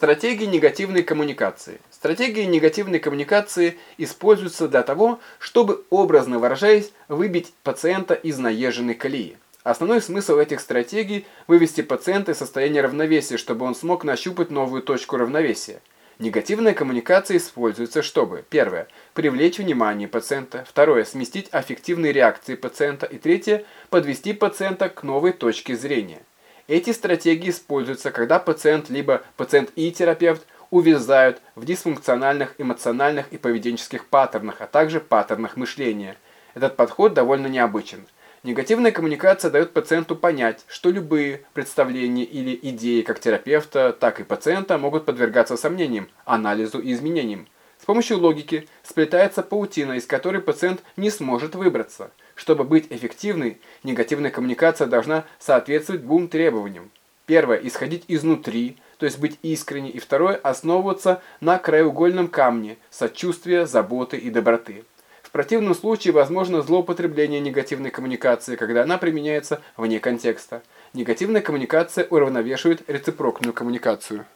Стратегии негативной коммуникации. Стратегии негативной коммуникации используются для того, чтобы, образно выражаясь, выбить пациента из наезженной колеи. Основной смысл этих стратегий – вывести пациента из состояния равновесия, чтобы он смог нащупать новую точку равновесия. Негативная коммуникация используется, чтобы Первое. Привлечь внимание пациента. Второе. Сместить аффективные реакции пациента. И третье. Подвести пациента к новой точке зрения. Эти стратегии используются, когда пациент либо пациент и терапевт увязают в дисфункциональных эмоциональных и поведенческих паттернах, а также паттернах мышления. Этот подход довольно необычен. Негативная коммуникация дает пациенту понять, что любые представления или идеи как терапевта, так и пациента могут подвергаться сомнениям, анализу и изменениям. Помощью логики сплетается паутина, из которой пациент не сможет выбраться. Чтобы быть эффективной, негативная коммуникация должна соответствовать двум требованиям. Первое – исходить изнутри, то есть быть искренней, и второе – основываться на краеугольном камне сочувствия, заботы и доброты. В противном случае возможно злоупотребление негативной коммуникации, когда она применяется вне контекста. Негативная коммуникация уравновешивает рецепрокную коммуникацию.